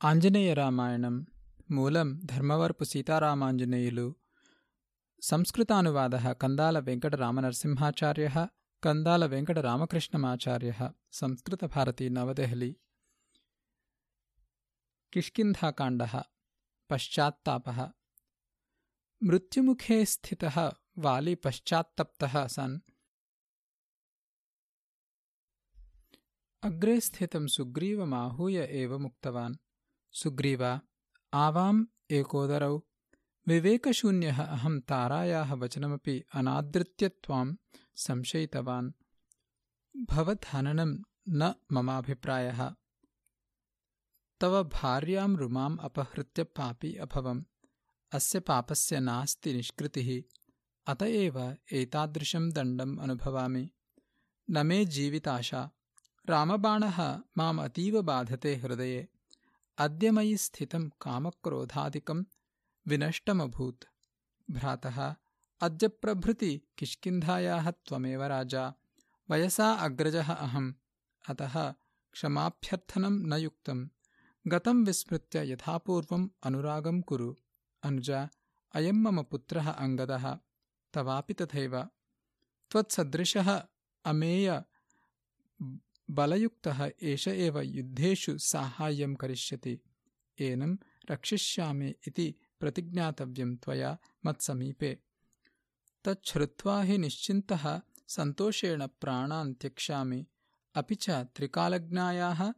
ఆంజనేయరామాయణం మూలం ధర్మవరపు సీతారామాంజనేయులు సంస్కృతానువాదः कन्दालवेङ्कटरामनरसिंहाचार्यः कन्दालवेङ्कटरामकृष्णमाचार्यः संस्कृतभारती नवदेहली किष्किन्धाकाण्डः पश्चात्तापः मृत्युमुखे स्थितः वाली पश्चात्तप्तः सन् अग्रे स्थितं सुग्रीवमाहूय एवमुक्तवान् सुग्रीव आवाम् एकोदरौ। विवेकशून्यः अहं तारायाः वचनमपि अनादृत्य त्वां संशयितवान्। भवत्हननं न ममाभिप्रायः। तव भार्यां रुमाम् अपहृत्य पापी अभवम्। अस्य पापस्य नास्ति निष्कृतिः। अत एव एतादृशं दण्डम् अनुभवामि। न मे जीविताशा। रामबाणः माम् अतीव बाधते हृदये अद्य मयि स्थितं कामक्रोधादिकं विनष्टमभूत्। भ्रातः अद्य प्रभृति किष्किन्धायाः त्वमेव राजा। वयसा अग्रजः अहम्। अतः क्षमाभ्यर्थनं न युक्तं गतं विस्मृत्य यथापूर्वम् अनुरागं कुरु। अनुज अयं मम पुत्रः अङ्गदः। तवापि तथैव। त्वत्सदृशः अमेय बलयुक्तः एष एव युद्धेषु साहाय्यं करिष्यति। एनं रक्षिष्यामि इति प्रतिज्ञातव्यं त्वया मत्समीपे। तच्छ्रुत्वा हि निश्चिन्तः सन्तोषेण प्राणान् त्यक्ष्यामि। अपि च त्रिकालज्ञायाः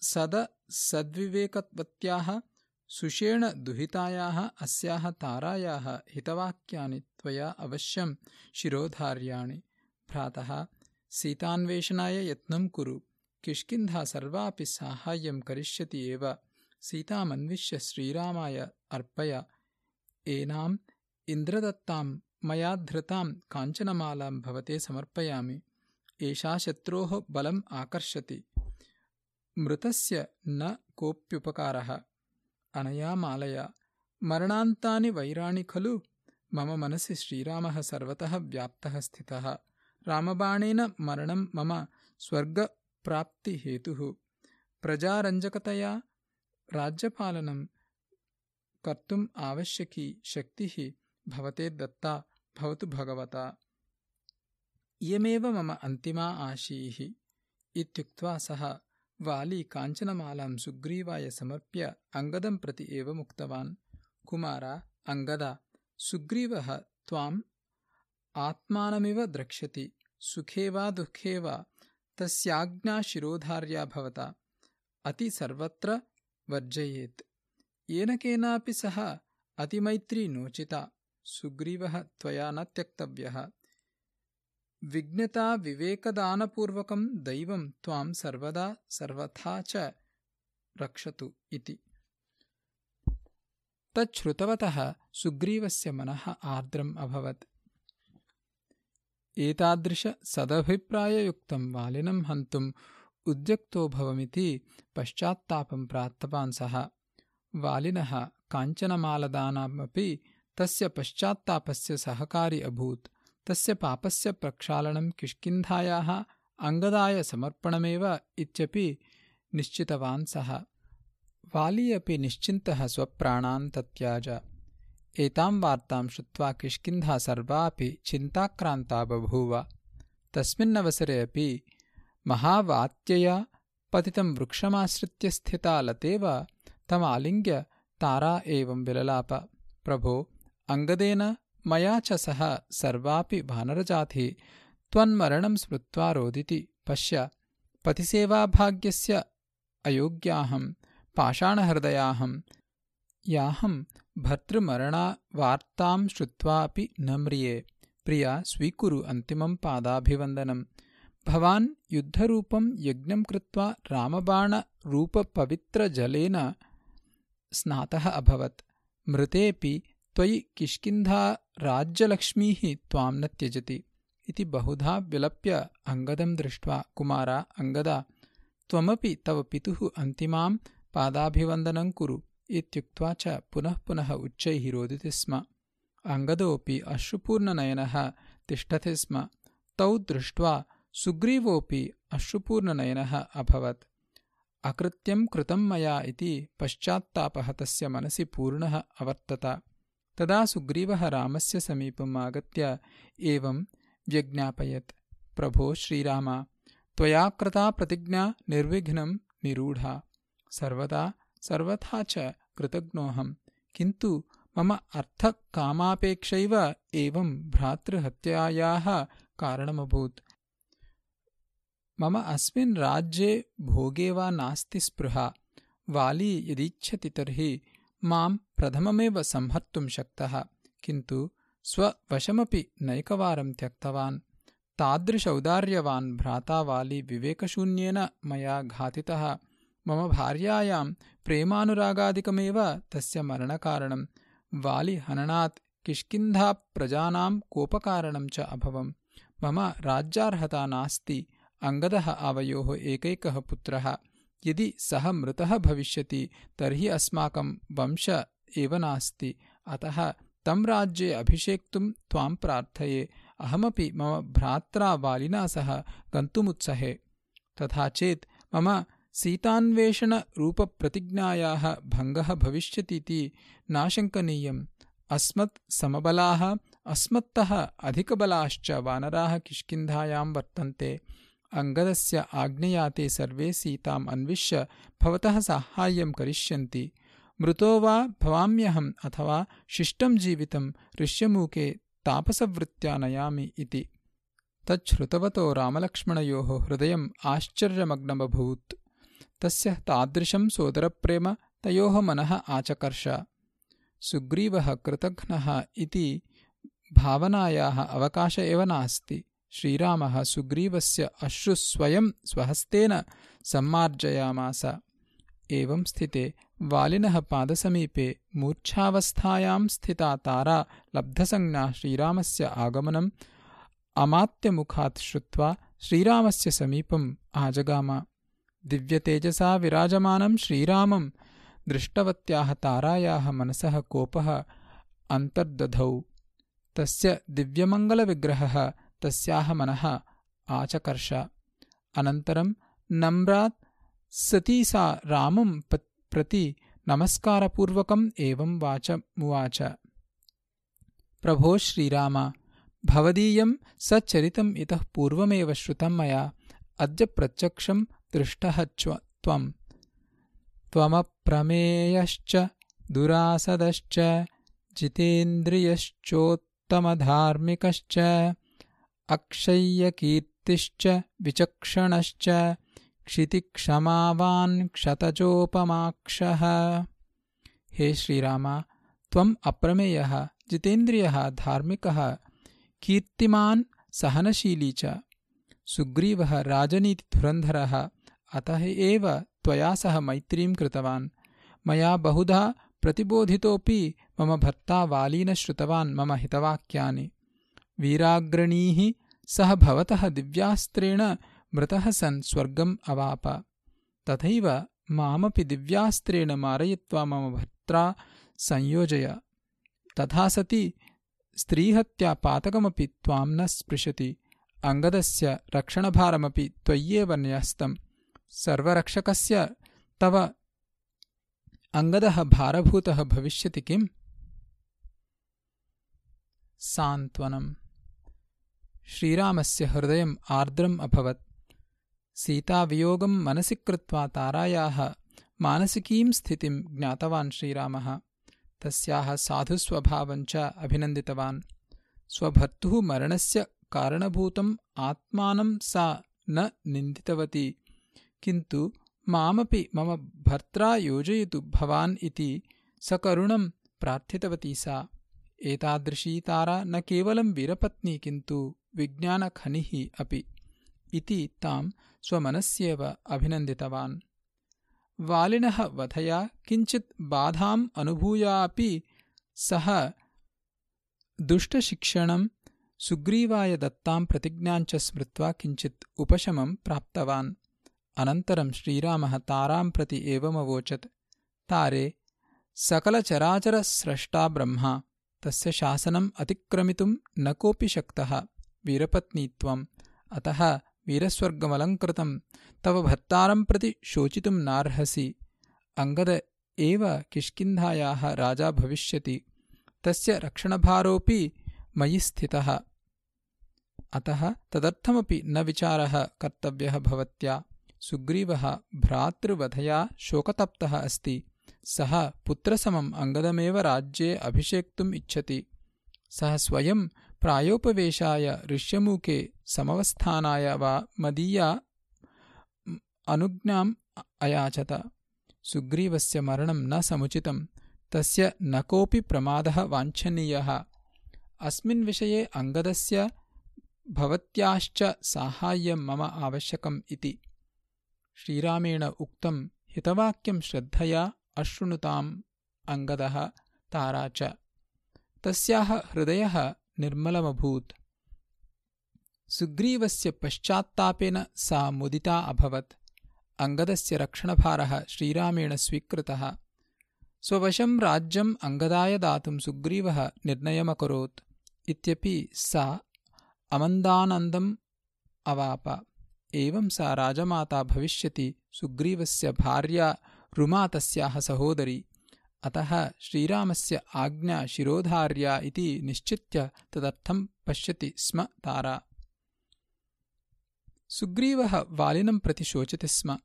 सदसद्विवेकवत्याः सुषेण दुहितायाः अस्याः तारायाः हितवाक्यानि त्वया अवश्यं शिरोधार्याणि। भ्रातः सीतान्वेषणाय यत्नं कुरु। किष्किन्धा सर्वापि साहाय्यं करिष्यति एव। सीतामन्विष्य श्रीरामाय अर्पय। एनाम् इन्द्रदत्तां मया धृतां काञ्चनमालां भवते समर्पयामि। एषा शत्रोः बलम् आकर्षति। मृतस्य न कोऽप्युपकारः अनया मालया मरणान्तानि वैराणि खलु। मम मनसि श्रीरामः सर्वतः व्याप्तः स्थितः रामबाणेन मरणं मम स्वर्गप्राप्तिहेतुः प्रजारञ्जकतया राज्यपालनं कर्तुम् आवश्यकी शक्तिः भवते दत्ता भवतु भगवता इयमेव मम अन्तिमा आशीः इत्युक्त्वा सः वाली काञ्चनमालां सुग्रीवाय समर्प्य अङ्गदं प्रति एवमुक्तवान् कुमार अङ्गद सुग्रीवः त्वाम् आत्मानमिव द्रक्ष्यति सुखे वा दुःखे वा तस्याज्ञा शिरोधार्या भवता। अतिसर्वत्र वर्जयेत्। येन केनापि सह अतिमैत्री नोचिता सुग्रीवः त्वया न त्यक्तव्यः। विज्ञता विवेकदानपूर्वकं दैवं त्वां सर्वदा सर्वथा च रक्षतु इति। तच्छ्रुतवतः सुग्रीवस्य मनः आर्द्रम् अभवत् एतादृशसदभिप्राययुक्तं वालिनं हन्तुम् उद्युक्तो भवमिति पश्चात्तापं प्राप्तवान् सः। वालिनः काञ्चनमालदानमपि तस्य पश्चात्तापस्य सहकारी अभूत्। तस्य पापस्य प्रक्षालनं किष्किन्धायाः अङ्गदाय समर्पणमेव इत्यपि निश्चितवान् सः। वाली अपि निश्चिन्तः स्वप्राणान् तत्याज एतां वार्तां श्रुत्वा किष्किन्धा सर्वापि चिन्ताक्रान्ता बभूव तस्मिन्नवसरे अपि महावात्यया पतितं वृक्षमाश्रित्य स्थिता लतेव तमालिङ्ग्य तारा एवं विललाप। प्रभो अङ्गदेन मया च सह सर्वापि वानरजातिः त्वन्मरणं स्मृत्वा रोदिति। पश्य पतिसेवाभाग्यस्य अयोग्याहं पाषाणहृदयाहं याहं भर्तृमरणावार्तां श्रुत्वापि न म्रिये। प्रिया स्वीकुरु अन्तिमं पादाभिवन्दनं। भवान् युद्धरूपं यज्ञं कृत्वा रामबाणरूपपवित्रजलेन स्नातः अभवत्। मृतेऽपि त्वयि किष्किन्धाराज्यलक्ष्मीः त्वां न त्यजति। इति बहुधा विलप्य अङ्गदं दृष्ट्वा कुमार अङ्गद त्वमपि तव पितुः अन्तिमां पादाभिवन्दनं कुरु इत्युक्त्वा च पुनः पुनः उच्चैः रोदिति स्म। अङ्गदोऽपि अश्रुपूर्णनयनः तिष्ठति स्म। तौ दृष्ट्वा सुग्रीवोऽपि अश्रुपूर्णनयनः अभवत्। अकृत्यं कृतं मया इति पश्चात्तापः तस्य मनसि पूर्णः अवर्तत। तदा सुग्रीवः रामस्य समीपम् आगत्य एवं व्यज्ञापयत्। प्रभो श्रीराम त्वया कृता प्रतिज्ञा निर्विघ्नं निरूढा। सर्वदा सर्वथा च कृतज्ञोऽहम्। किन्तु मम अर्थकामापेक्षैव एवं भ्रातृहत्यायाः कारणमभूत्। मम अस्मिन् राज्ये भोगे वा नास्ति स्पृहा। वाली यदिच्छति तर्हि मां प्रथममेव संहर्तुं शक्तः। किन्तु स्ववशमपि नैकवारं त्यक्तवान्। तादृशौदार्यवान् भ्राता वाली विवेकशून्येन मया घातितः मम भार्यायां प्रेमानुरागादिकमेव तस्य मरणकारणं। वालिहननात् किष्किन्धाप्रजानां कोपकारणं च अभवम्। मम राज्यार्हता नास्ति अङ्गदः आवयोः एकैकः पुत्रः। यदि सः मृतः भविष्यति तर्हि अस्माकं वंश एव नास्ति। अतः तं राज्ये अभिषेक्तुं त्वां प्रार्थये। अहमपि मम भ्रात्रा वालिना सह गन्तुमुत्सहे। तथा चेत् मम सीतान्वेषणरूपप्रतिज्ञायाः भङ्गः भविष्यतीति नाशङ्कनीयम्। अस्मत् समबलाः अस्मत्तः अधिकबलाश्च वानराः किष्किन्धायां वर्तन्ते। अङ्गदस्य आज्ञया ते सर्वे सीताम् अन्विष्य भवतः साहाय्यं करिष्यन्ति। मृतो वा भवाम्यहम् अथवा शिष्टं जीवितं ऋष्यमूके तापसवृत्त्या नयामि इति। तच्छ्रुतवतो रामलक्ष्मणयोः हृदयम् आश्चर्यमग्नमभूत् तस्य तादृशं सोदरप्रेम तयोः मनः आचकर्ष। सुग्रीवः कृतघ्नः इति भावनायाः अवकाश एव नास्ति। श्रीरामः सुग्रीवस्य अश्रुस्वयं स्वहस्तेन सम्मार्जयामास। एवं स्थिते वालिनः पादसमीपे मूर्च्छावस्थायां स्थिता तारा लब्धसंज्ञा श्रीरामस्य आगमनम् अमात्यमुखात् श्रुत्वा श्रीरामस्य समीपम् आजगाम दिव्यतेजसा विराजमानं श्रीरामं। दृष्टवत्याः तारायाः मनसः कोपः अन्तर्दधौ। तस्य दिव्यमङ्गलविग्रहः तस्याः मनः आचकर्ष। अनन्तरं नम्रात् सती सा रामं प्रति नमस्कारपूर्वकम् एवं वाचमुवाच प्रभो श्रीराम भवदीयं सच्चरितम् इतः पूर्वमेव श्रुतं मया। अद्य प्रत्यक्षं दृष्टः त्वम् त्वमप्रमेयश्च, दुरासदश्च, जितेन्द्रियश्चोत्तमधार्मिकश्च क्षितिक्षमावान् क्षतजोपमाक्षः। हे श्रीराम, त्वम् अप्रमेयः, जितेन्द्रियः धार्मिकः, कीर्तिमान्, सहनशीली च। सुग्रीवः राजनीतिधुरन्धरः अतः एव त्वया सह मैत्रीं कृतवान्। मया बहुधा प्रतिबोधितोऽपि मम भर्ता वालीन श्रुतवान् मम हितवाक्यानि। वीराग्रणीः सः भवतः दिव्यास्त्रेण मृतः सन् स्वर्गम् अवाप। तथैव मामपि दिव्यास्त्रेण मारयित्वा मम भर्त्रा संयोजय। तथा सति स्त्रीहत्यापातकमपि त्वां न स्पृशति। अङ्गदस्य रक्षणभारमपि त्वय्येव न्यस्तम् सर्वरक्षकस्य तव अङ्गदः भारभूतः भविष्यति किम्? सान्त्वनम्। श्रीरामस्य हृदयम् आर्द्रम् अभवत्। सीतावियोगं मनसि कृत्वा तारायाः मानसिकीं स्थितिं ज्ञातवान् श्रीरामः। तस्याः साधुस्वभावञ्च अभिनन्दितवान्। स्वभर्तुः मरणस्य कारणभूतम् आत्मानं सा न निन्दितवती किन्तु मामपि मम भर्त्रा योजयतु भवान् इति सकरुणं प्रार्थितवती सा। एतादृशी तारा न केवलं वीरपत्नी किन्तु विज्ञानखनिः अपि। इति तां स्वमनस्येव अभिनन्दितवान्। वालिनः वधया किञ्चित् बाधाम् अनुभूयापि सः दुष्टशिक्षणं सुग्रीवाय दत्तां प्रतिज्ञाञ्च स्मृत्वा किञ्चित् उपशमं प्राप्तवान् अनन्तरं श्रीरामः तारां प्रति एवमवोचत्। तारे सकलचराचरस्रष्टा ब्रह्मा तस्य शासनम् अतिक्रमितुं न कोऽपि शक्तः। वीरपत्नीत्वम् अतः वीरस्वर्गमलङ्कृतं तव भर्तारं प्रति शोचितुं नार्हसि। अङ्गद एव किष्किन्धायाः राजा भविष्यति तस्य रक्षणभारोऽपि मयि स्थितः। अतः तदर्थमपि न विचारः कर्तव्यः भवत्या सुग्रीवः भ्रातृवधया शोकतप्तः अस्ति। सः पुत्रसमम् अङ्गदमेव राज्ये अभिषेक्तुम् इच्छति। सः स्वयं प्रायोपवेशाय ऋष्यमुखे समवस्थानाय वा मदीया अनुज्ञाम् अयाचत। सुग्रीवस्य मरणं न समुचितं तस्य न कोऽपि प्रमादः वाञ्छनीयः। अस्मिन् विषये अङ्गदस्य भवत्याश्च साहाय्यं मम आवश्यकम् इति श्रीरामेण उक्तं हितवाक्यं श्रद्धया अशृणुताम् अङ्गदः तारा च। तस्याः हृदयः निर्मलमभूत्। सुग्रीवस्य पश्चात्तापेन सा मुदिता अभवत्। अङ्गदस्य रक्षणभारः श्रीरामेण स्वीकृतः। स्ववशं राज्यम् अङ्गदाय दातुं सुग्रीवः निर्णयमकरोत्। इत्यपि सा अमन्दानन्दम् अवाप एवं सा राजमाता भविष्यति सुग्रीवस्य भार्या रुमा तस्याः सहोदरी। अतः श्रीरामस्य आज्ञा शिरोधार्या इति निश्चित्य तदर्थं पश्यति स्म तारा। सुग्रीवः वालिनं प्रति शोचति स्म।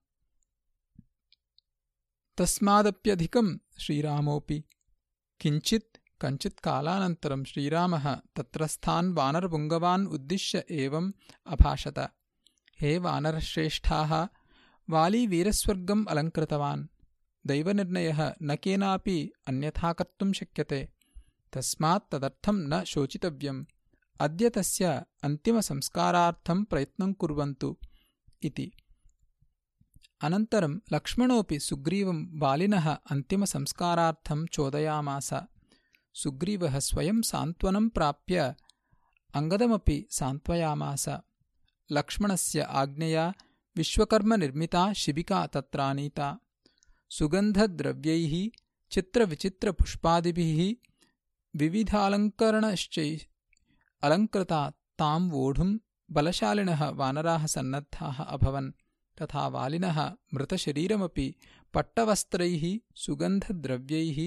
तस्मादप्यधिकं श्रीरामोऽपि। किञ्चित् कञ्चित्कालानन्तरं श्रीरामः तत्रस्थान् वानरपुङ्गवान् उद्दिश्य एवम् अभाषत हे वानरश्रेष्ठाः वाली वीरस्वर्गम् अलङ्कृतवान् दैवनिर्णयः न केनापि अन्यथा कर्तुं शक्यते तस्मात् तदर्थं न शोचितव्यम् अद्य तस्य अन्तिमसंस्कारार्थं प्रयत्नं कुर्वन्तु इति अनन्तरं लक्ष्मणोऽपि सुग्रीवं बालिनः अन्तिमसंस्कारार्थं चोदयामास सुग्रीवः स्वयं सान्त्वनं प्राप्य अङ्गदमपि सान्त्वयामास लक्ष्मणस्य आज्ञया विश्वकर्मनिर्मिता शिबिका तत्रानीता। सुगन्धद्रव्यैः चित्रविचित्रपुष्पादिभिः विविधालङ्करणश्चै अलङ्कृता तां वोढुं बलशालिनः वानराः सन्नद्धाः अभवन् तथा वालिनः मृतशरीरमपि पट्टवस्त्रैः सुगन्धद्रव्यैः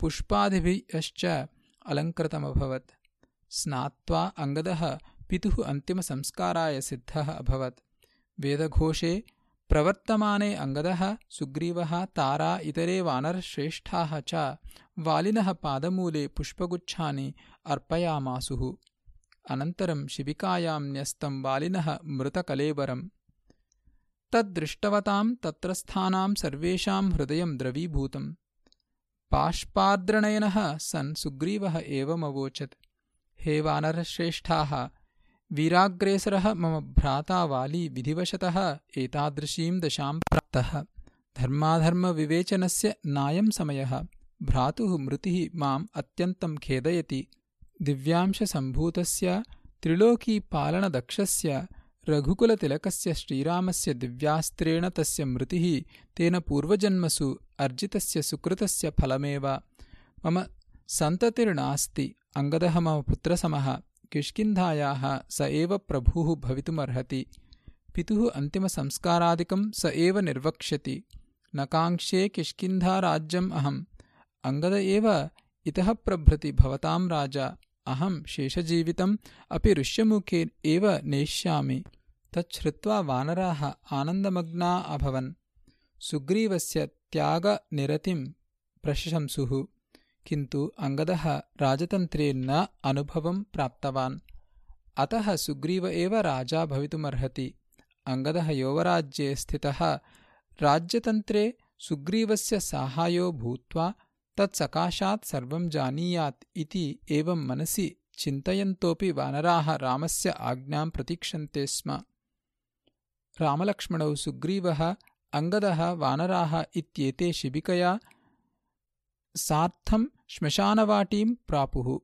पुष्पादिभिश्च अलङ्कृतमभवत्। स्नात्वा अङ्गदः पितुः अन्तिमसंस्काराय सिद्धः अभवत्। वेदघोषे प्रवर्तमाने अङ्गदः सुग्रीवः तारा इतरे वानरश्रेष्ठाः च वालिनः पादमूले पुष्पगुच्छानि अर्पयामासुः। अनन्तरं शिबिकायां न्यस्तं वालिनः मृतकलेबरम् तद्दृष्टवतां तत्रस्थानां सर्वेषां हृदयं द्रवीभूतम्। बाष्पार्द्रनयनः सन् सुग्रीवः एवमवोचत्। हे वानरश्रेष्ठाः वीराग्रेसरः मम भ्राता वाली विधिवशतः एतादृशीं दशां प्राप्तः। धर्माधर्मविवेचनस्य नायं समयः। भ्रातुः मृतिः माम् अत्यन्तं खेदयति। दिव्यांशसम्भूतस्य त्रिलोकीपालनदक्षस्य रघुकुलतिलकस्य श्रीरामस्य दिव्यास्त्रेण तस्य मृतिः तेन पूर्वजन्मसु अर्जितस्य सुकृतस्य फलमेव। मम सन्ततिर्नास्ति। अङ्गदः मम पुत्रसमः किष्किन्धायाः स एव प्रभुः भवितुमर्हति। पितुः अन्तिमसंस्कारादिकं स एव निर्वक्ष्यति। न काङ्क्षे किष्किन्धाराज्यम् अहम्। अङ्गद एव इतः प्रभृति भवतां राजा। अहं शेषजीवितम् अपि ऋष्यमुखे एव नेष्यामि। तच्छ्रुत्वा वानराः आनन्दमग्ना अभवन्। सुग्रीवस्य त्यागनिरतिं प्रशंसुः किन्तु अङ्गदः राजतन्त्रे न अनुभवं प्राप्तवान्। अतः सुग्रीव एव राजा भवितुमर्हति। अङ्गदः यौवराज्ये स्थितः राज्यतन्त्रे सुग्रीवस्य साहाय्यो भूत्वा तत्सकाशात् सर्वं जानीयात् इति एवं मनसि चिन्तयन्तोऽपि वानराः रामस्य आज्ञां प्रतीक्षन्ते स्म। रामलक्ष्मणौ सुग्रीवः अङ्गदः वानराः इत्येते शिबिकया सार्धं श्मशानवाटीं प्रापुः।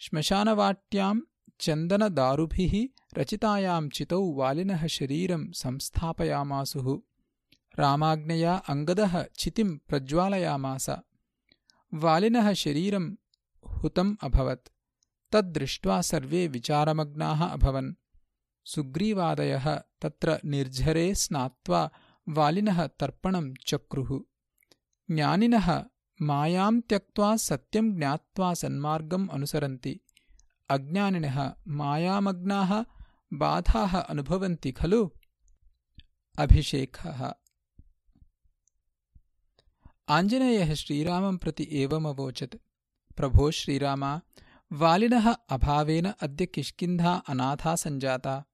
श्मशानवाट्यां चन्दनदारुभिः रचितायां चितौ वालिनः शरीरं संस्थापयामासुः। रामाज्ञया अङ्गदः चितिं प्रज्वालयामास। वालिनः शरीरं हुतम् अभवत्। तद्दृष्ट्वा सर्वे विचारमग्नाः अभवन्। सुग्रीवादयः तत्र निर्झरे स्नात्वा वालिनः तर्पणं चक्रुः। ज्ञानिनः मायां त्यक्त्वा सत्यं ज्ञात्वा सन्मार्गम् अनुसरन्ति। अज्ञानिनः मायामग्नाः बाधाः अनुभवन्ति खलु? अभिषेकः। आञ्जनेयः श्रीरामं प्रति एवमवोचत् प्रभो श्रीरामा वालिनः अभावेन अद्य किष्किन्धा अनाथा सञ्जाता।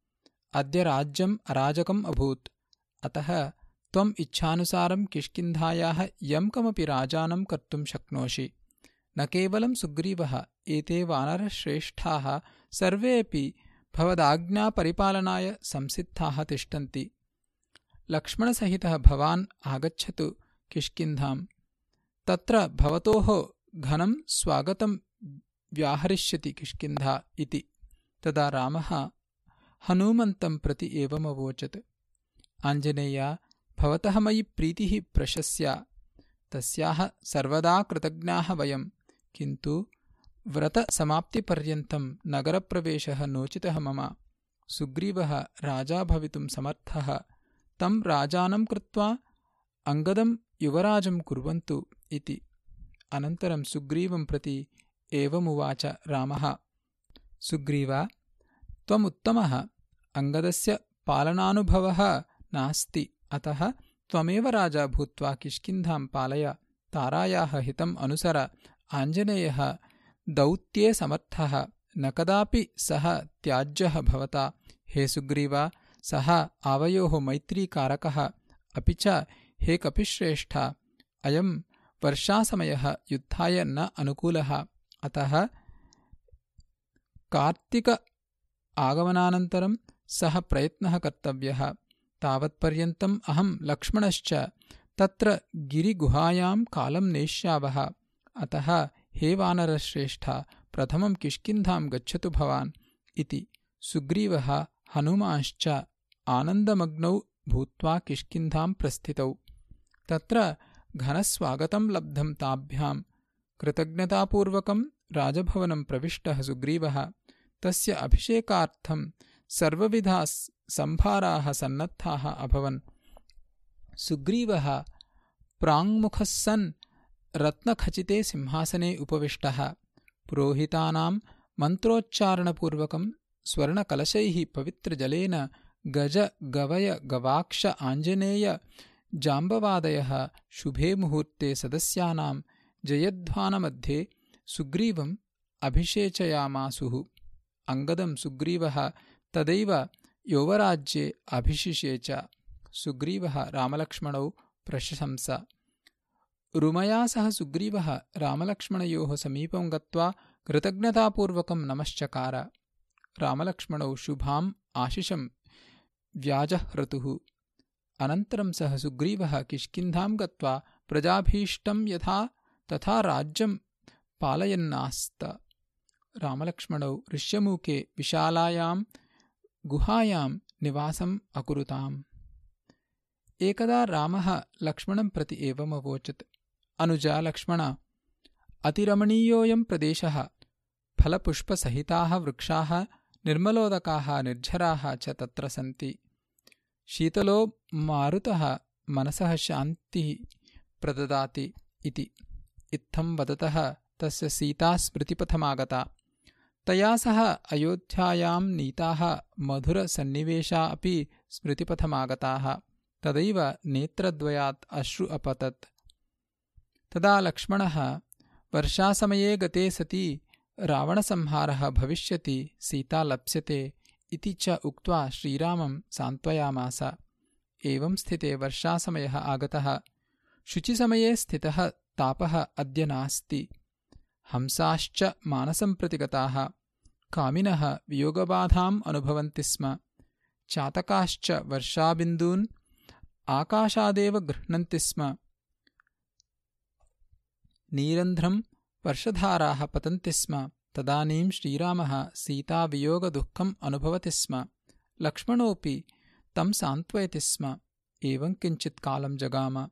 अद्य राज्यम् अराजकम् अभूत्। अतः त्वम् इच्छानुसारं किष्किन्धायाः यं कमपि राजानं कर्तुं शक्नोषि। न केवलं सुग्रीवः एते वानरश्रेष्ठाः सर्वेऽपि भवदाज्ञापरिपालनाय संसिद्धाः तिष्ठन्ति। लक्ष्मणसहितः भवान् आगच्छतु किष्किन्धाम्। तत्र भवतोः घनं स्वागतं व्याहरिष्यति किष्किन्धा इति। तदा रामः हनूमन्तं प्रति एवमवोचत्। आञ्जनेय भवतः मयि प्रीतिः प्रशस्या। तस्याः सर्वदा कृतज्ञाः वयं। किन्तु व्रतसमाप्तिपर्यन्तं नगरप्रवेशः नोचितः मम। सुग्रीवः राजा भवितुं समर्थः। तं राजानं कृत्वा अङ्गदं युवराजं कुर्वन्तु इति। अनन्तरं सुग्रीवं प्रति एवमुवाच रामः। सुग्रीव त्वमुत्तमः। अङ्गदस्य पालनानुभवः नास्ति अतः त्वमेव राजा भूत्वा किष्किन्धां पालय। तारायाः हितम् अनुसर आञ्जनेयः दौत्ये समर्थः। न कदापि सः त्याज्यः भवता। हे सुग्रीव सः आवयोः मैत्रीकारकः। अपि च हे कपिश्रेष्ठ अयं वर्षासमयः युद्धाय न अनुकूलः। अतः कार्तिक आगमनानन्तरं सः प्रयत्नः कर्तव्यः तावत्पर्यन्तम् अहं लक्ष्मणश्च तत्र गिरिगुहायां कालं नेष्यावः। अतः हे वानरश्रेष्ठ प्रथमं किष्किन्धां गच्छतु भवान्। इति सुग्रीवः हनुमांश्च आनन्दमग्नौ भूत्वा किष्किन्धां प्रस्थितौ। तत्र घनस्वागतं लब्धं ताभ्यां कृतज्ञतापूर्वकं राजभवनं प्रविष्टः सुग्रीवः। तस्य अभिषेकार्थं सर्वविधाः सम्भाराः सन्नद्धाः अभवन्। सुग्रीवः प्राङ्मुखः रत्नखचिते सिंहासने उपविष्टः। पुरोहितानां मन्त्रोच्चारणपूर्वकं स्वर्णकलशैः पवित्रजलेन गज गवय गवाक्ष आञ्जनेय जाम्बवादयः शुभे मुहूर्ते सदस्यानां जयध्वानमध्ये सुग्रीवम् अभिषेचयामासुः। अङ्गदं सुग्रीवः तदैव यौवराज्ये अभिशिषे च सुग्रीवः रामलक्ष्मणौ प्रशंस। रुमया सह सुग्रीवः रामलक्ष्मणयोः समीपं गत्वा कृतज्ञतापूर्वकं नमश्चकार। रामलक्ष्मणौ शुभाम् आशिषं व्याजह्रतुः। अनन्तरं सः सुग्रीवः किष्किन्धां गत्वा प्रजाभीष्टं यथा तथा राज्यं पालयन्नास्त। रामलक्ष्मणौ ऋष्यमूके विशालायां गुहायां निवासम् अकुरुताम्। एकदा रामः लक्ष्मणं प्रति एवमवोचत् अनुजा लक्ष्मण अतिरमणीयोऽयं प्रदेशः फलपुष्पसहिताः वृक्षाः निर्मलोदकाः निर्झराः च तत्र सन्ति। शीतलो मारुतः मनसः शान्तिः प्रददाति इति। इत्थं वदतः तस्य सीता स्मृतिपथमागता तया सह अयोध्यायां नीताः मधुरसन्निवेशा अपि स्मृतिपथमागताः। तदैव नेत्रद्वयात् अश्रु अपतत्। तदा लक्ष्मणः वर्षासमये गते सति रावणसंहारः भविष्यति सीता लप्स्यते इति च उक्त्वा श्रीरामं सान्त्वयामास। एवं स्थिते वर्षासमयः आगतः। शुचिसमये स्थितः तापः अद्य नास्ति हंसाश्च मानसं प्रति गताः कामिनः वियोगबाधाम् अनुभवन्ति स्म। चातकाश्च वर्षाबिन्दून् आकाशादेव गृह्णन्ति स्म। नीरन्ध्रं वर्षधाराः पतन्ति स्म। तदानीं श्रीरामः सीतावियोगदुःखम् अनुभवति स्म। लक्ष्मणोऽपि तं सान्त्वयति स्म। एवं किञ्चित् कालं जगाम।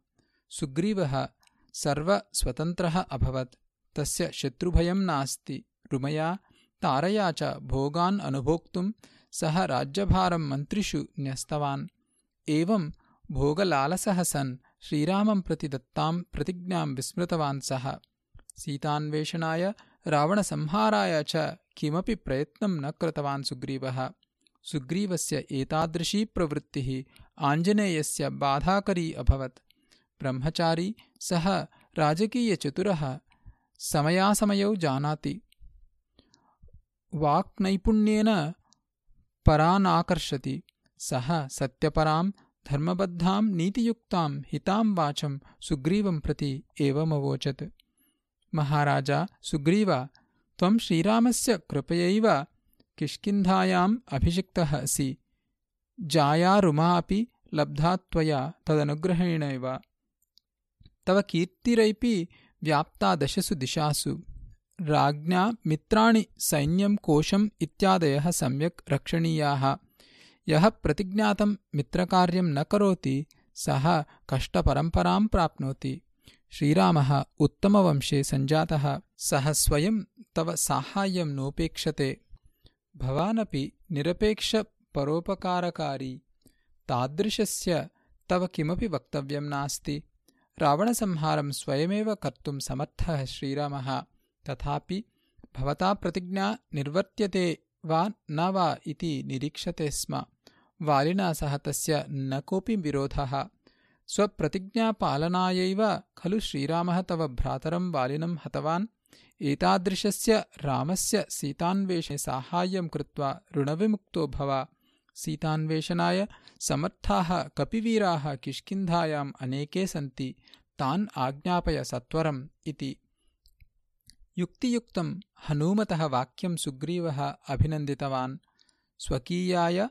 सुग्रीवः सर्वस्वतन्त्रः अभवत् तस्य शत्रुभयं नास्ति। रुमया तारया च भोगान् अनुभोक्तुं सः राज्यभारं मन्त्रिषु न्यस्तवान्। एवं भोगलालसः सन् श्रीरामं प्रति दत्तां प्रतिज्ञां विस्मृतवान् सः। सीतान्वेषणाय रावणसंहाराय च किमपि प्रयत्नं न कृतवान् सुग्रीवः। सुग्रीवस्य एतादृशी प्रवृत्तिः आञ्जनेयस्य बाधाकरी अभवत्। ब्रह्मचारी सः राजकीयचतुरः समयासमयौ जानाति। वाक्नैपुण्येन परानाकर्षति। सः सत्यपरां धर्मबद्धां नीतियुक्तां हितां वाचं सुग्रीवं प्रति एवमवोचत्। महाराजा सुग्रीव त्वं श्रीरामस्य कृपयैव किष्किन्धायाम् अभिषिक्तः असि। जायारुमा अपि लब्धा त्वया तदनुग्रहेणैव। तव कीर्तिरैपि व्याप्ता दशसु दिशासु। राज्ञा मित्राणि सैन्यं कोशम् इत्यादयः सम्यक् रक्षणीयाः। यः प्रतिज्ञातं मित्रकार्यं न करोति सः कष्टपरम्परां प्राप्नोति। श्रीरामः उत्तमवंशे सञ्जातः सः स्वयं तव साहाय्यं नोपेक्षते। भवानपि निरपेक्षपरोपकारकारी तादृशस्य तव किमपि वक्तव्यं नास्ति रावणसंहारं स्वयमेव कर्तुं समर्थः श्रीरामः। तथापि भवता प्रतिज्ञा निर्वर्त्यते वा न वा इति निरीक्षते स्म। वालिना सह तस्य न कोऽपि विरोधः। स्वप्रतिज्ञापालनायैव खलु श्रीरामः तव भ्रातरं वालिनं हतवान्। एतादृशस्य रामस्य सीतान्वेषे साहाय्यं कृत्वा ऋणविमुक्तो भव सीतान्वेषणाय समर्थाः कपिवीराः किष्किन्धायाम् अनेके सन्ति तान् आज्ञापय सत्वरम् इति। युक्तियुक्तं हनूमतः वाक्यं सुग्रीवः अभिनन्दितवान् स्वकीयाय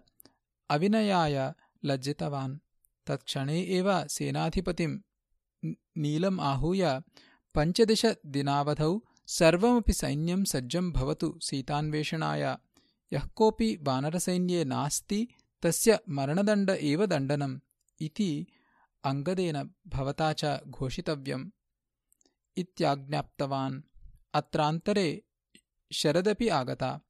अविनयाय लज्जितवान्। तत्क्षणे एव सेनाधिपतिं नीलम् आहूय पञ्चदशदिनावधौ सर्वमपि सैन्यं सज्जं भवतु सीतान्वेषणाय यः कोऽपि वानरसैन्ये नास्ति तस्य मरणदण्ड एव दण्डनम् इति अङ्गदेन भवता च घोषितव्यम् इत्याज्ञाप्तवान्। अत्रान्तरे शरदपि आगता।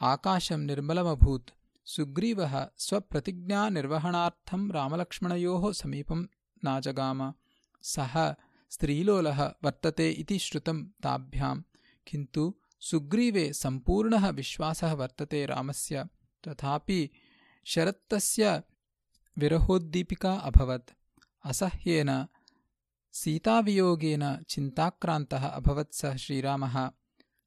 आकाशं निर्मलमभूत्। सुग्रीवः स्वप्रतिज्ञानिर्वहणार्थं रामलक्ष्मणयोः समीपं नाजगाम। सः स्त्रीलोलः वर्तते इति श्रुतं ताभ्याम्। किन्तु सुग्रीवे सम्पूर्णः विश्वासः वर्तते रामस्य तथापि शरत्तस्य विरहोद्दीपिका अभवत्। असह्येन सीतावियोगेन चिन्ताक्रान्तः अभवत् सः श्रीरामः।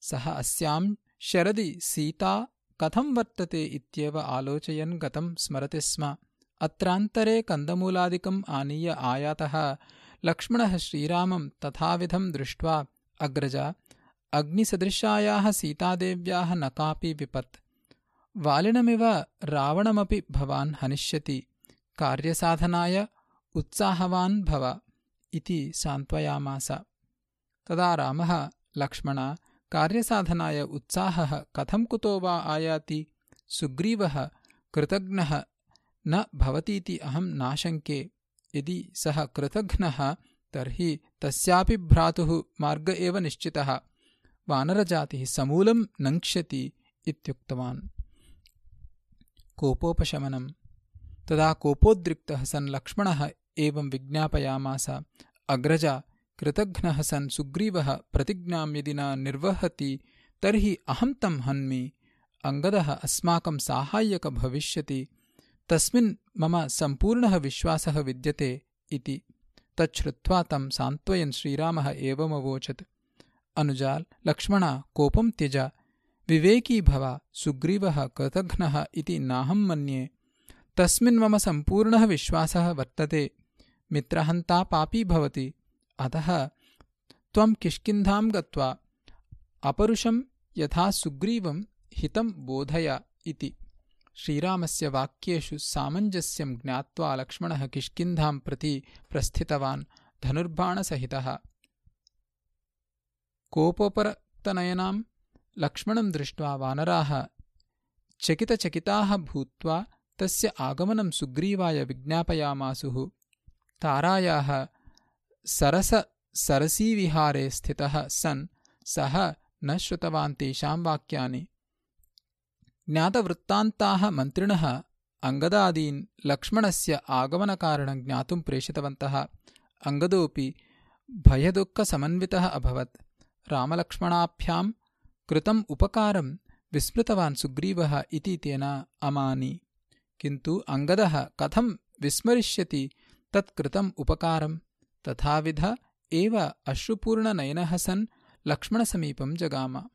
सः अस्यां शरदि सीता कथं वर्तते इत्येव आलोचयन् गतं स्मरति स्म। अत्रान्तरे कन्दमूलादिकम् आनीय आयातः लक्ष्मणः श्रीरामं तथाविधं दृष्ट्वा अग्रज अग्निसदृशायाः सीतादेव्याः न कापि विपत्। वालिनमिव रावणमपि भवान् हनिष्यति। कार्यसाधनाय उत्साहवान् भव इति सान्त्वयामास। तदा रामः लक्ष्मण कार्यसाधनाय उत्साहः कथं कुतो वा आयाति? सुग्रीवः कृतघ्नः न भवतीति अहं नाशङ्के। यदि सः कृतघ्नः तर्हि तस्यापि भ्रातुः मार्ग एव निश्चितः वानरजातिः समूलं नङ्क्ष्यति इत्युक्तवान्। कोपोपशमनम्। तदा कोपोद्रिक्तः सन् लक्ष्मणः एवं विज्ञापयामास अग्रज कृतघ्नः सन् सुग्रीवः प्रतिज्ञां यदि न निर्वहति तर्हि अहं तं हन्मि। अङ्गदः अस्माकं साहाय्यक भविष्यति। तस्मिन् मम सम्पूर्णः विश्वासः विद्यते इति। तच्छ्रुत्वा तं सान्त्वयन् श्रीरामः एवमवोचत् अनुजाल् लक्ष्मण कोपं त्यज, विवेकी भव सुग्रीवः कृतघ्नः इति नाहं मन्ये। तस्मिन् मम सम्पूर्णः विश्वासः वर्तते। मित्रहन्ता पापी भवति। अतः त्वं किष्किन्धां गत्वा अपरुषं यथा सुग्रीवं हितं बोधय इति। श्रीरामस्य वाक्येषु सामञ्जस्यं ज्ञात्वा लक्ष्मणः किष्किन्धां प्रति प्रस्थितवान् धनुर्बाणसहितः। कोपोपरक्तनयनां लक्ष्मणं दृष्ट्वा वानराः चकितचकिताः भूत्वा तस्य आगमनं सुग्रीवाय विज्ञापयामासुः तारायाः सरसरसीविहारे स्थितः सन् सः न श्रुतवान् तेषां वाक्यानि। ज्ञातवृत्तान्ताः मन्त्रिणः अङ्गदादीन् लक्ष्मणस्य आगमनकारणं ज्ञातुं प्रेषितवन्तः। अङ्गदोऽपि भयदुःखसमन्वितः अभवत् रामलक्ष्मणाभ्यां कृतम् उपकारं विस्मृतवान् सुग्रीवः इति तेन अमानि। किन्तु अङ्गदः कथं विस्मरिष्यति तत्कृतम् उपकारम् तथाविध एव अश्रुपूर्णनयनः सन् लक्ष्मणसमीपं जगाम।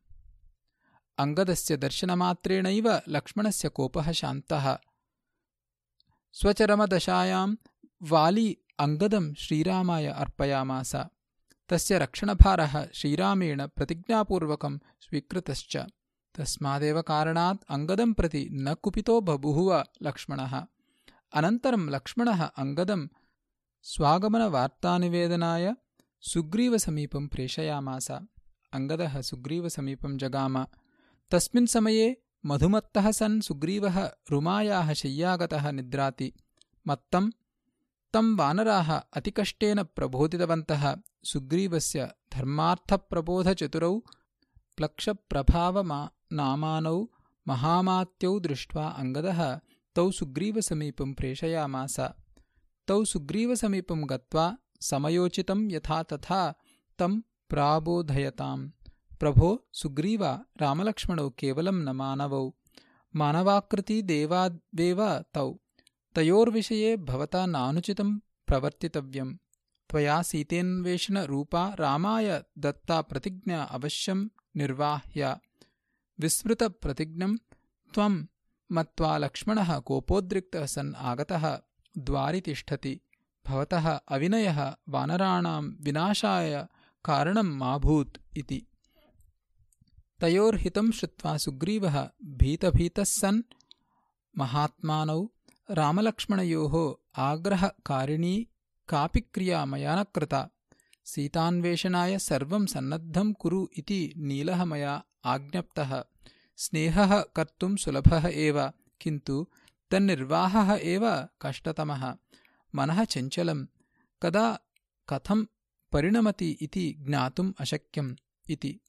अङ्गदस्य दर्शनमात्रेणैव लक्ष्मणस्य कोपः शान्तः। स्वचरमदशायां वाली अङ्गदं श्रीरामाय अर्पयामास तस्य रक्षणभारः श्रीरामेण प्रतिज्ञापूर्वकं स्वीकृतश्च। तस्मादेव कारणात् अङ्गदं प्रति न कुपितो बभूव लक्ष्मणः। अनन्तरं लक्ष्मणः अङ्गदं स्वागमनवार्तानिवेदनाय सुग्रीवसमीपं प्रेषयामास। अङ्गदः सुग्रीवसमीपं जगाम। तस्मिन् समये मधुमत्तः सन् सुग्रीवः रुमायाः शय्यागतः निद्राति। मत्तं तं वानराः अतिकष्टेन प्रबोधितवन्तः। सुग्रीवस्य धर्मार्थप्रबोधचतुरौ प्लक्षप्रभावनामानौ महामात्यौ दृष्ट्वा अङ्गदः तौ सुग्रीवसमीपं प्रेषयामास। तौ सुग्रीवसमीपं गत्वा समयोचितं यथा तथा तं प्राबोधयताम्। प्रभो सुग्रीव रामलक्ष्मणौ केवलं न मानवौ। मानवाकृतिदेवादेव तौ तयोर्विषये भवता नानुचितं प्रवर्तितव्यम्। त्वया सीतेन्वेषणरूपा रामाय दत्ता प्रतिज्ञा अवश्यं निर्वाह्य। विस्मृतप्रतिज्ञं त्वं मत्वा लक्ष्मणः कोपोद्रिक्तः सन् आगतः द्वारि तिष्ठति। भवतः अविनयः वानराणां विनाशाय कारणं माभूत् इति। तयोर्हितं श्रुत्वा सुग्रीवः भीतभीतः सन् महात्मानौ रामलक्ष्मणयोः आग्रहकारिणी कापि क्रिया मया न कृता। सीतान्वेषणाय सर्वं सन्नद्धं कुरु इति नीलः मया आज्ञप्तः। स्नेहः कर्तुं सुलभः एव किन्तु तन्निर्वाहः एव कष्टतमः। मनः चञ्चलं कदा कथं परिणमति इति ज्ञातुम् अशक्यम् इति।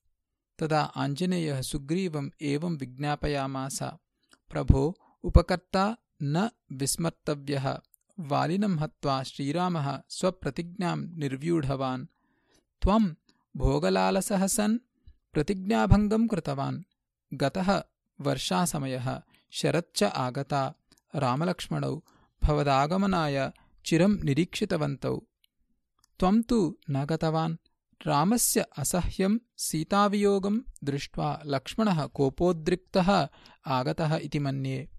तदा आञ्जनेयः सुग्रीवम् एवं विज्ञापयामास। प्रभो उपकर्ता न विस्मर्तव्यः। वालिनं हत्वा श्रीरामः स्वप्रतिज्ञां निर्व्यूढवान्। त्वं भोगलालसः सन् प्रतिज्ञाभङ्गं कृतवान्। गतः वर्षासमयः शरच्च आगता। रामलक्ष्मणौ भवदागमनाय चिरं निरीक्षितवन्तौ। त्वं तु न गतवान्। रामस्य असह्यं सीतावियोगं दृष्ट्वा लक्ष्मणः कोपोद्रिक्तः आगतः इति मन्ये